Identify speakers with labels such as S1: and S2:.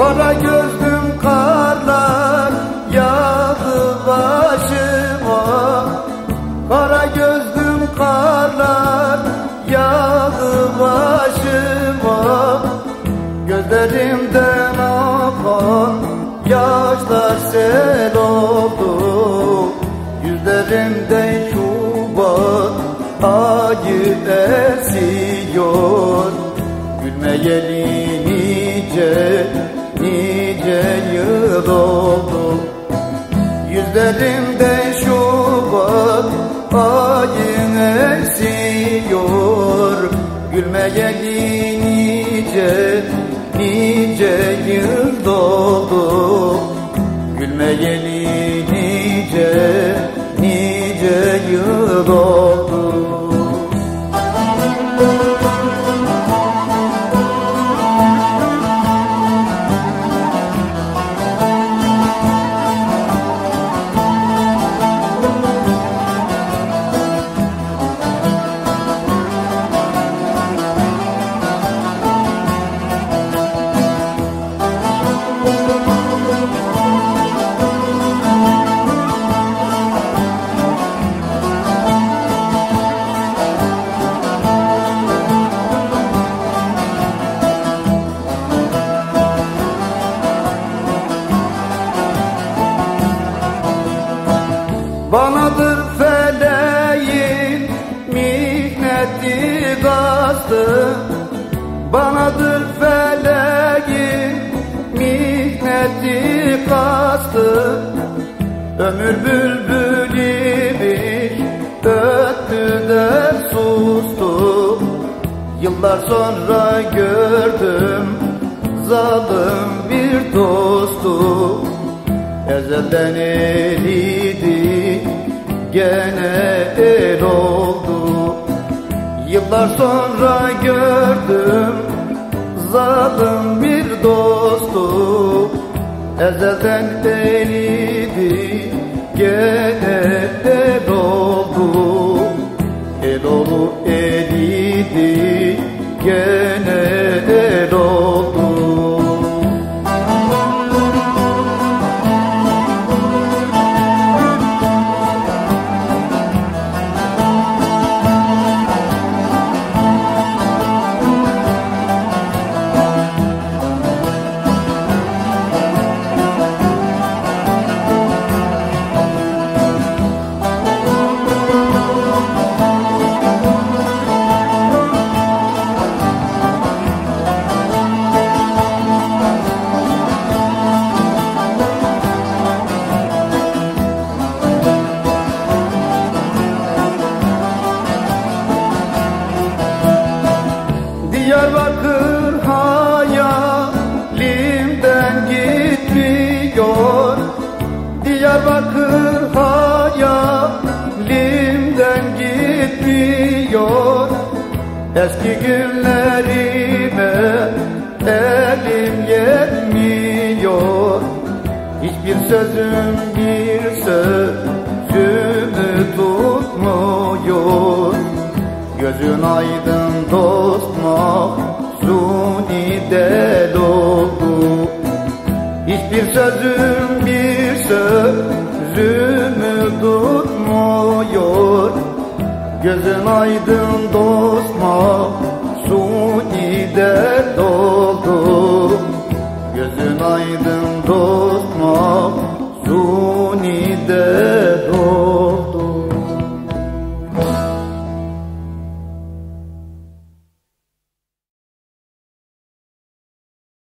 S1: Kara gözlüm karlar yağdı başıma. Kara gözlüm karlar yağdı başıma. Gözlerimden akan yaşlar sel oldu. Yüzlerimden şubat acı esiyor. Gülmeyeli nice nice yıl oldu. Yüzlerimde şubat ayın esiyor Gülmeyeli nice nice yıl doldu Gülmeyeli nice nice yıl oldu Banadır feleğin mihneti gazdı. Banadır feleğin mihneti kastı. Ömür bülbülü öttü de sustu. Yıllar sonra gördüm zalim bir dostu. Ezelden eliydi gene el oldu. Yıllar sonra gördüm zalim bir dostu. Ezelden eliydi gene el oldu. El olup eliydi gene el Eski günlerime elim yetmiyor. Hiçbir sözüm bir sözümü tutmuyor. Gözün aydın dost mahzuni del oldu. Hiçbir sözüm bir sözümü tutmuyor Gözün aydın dost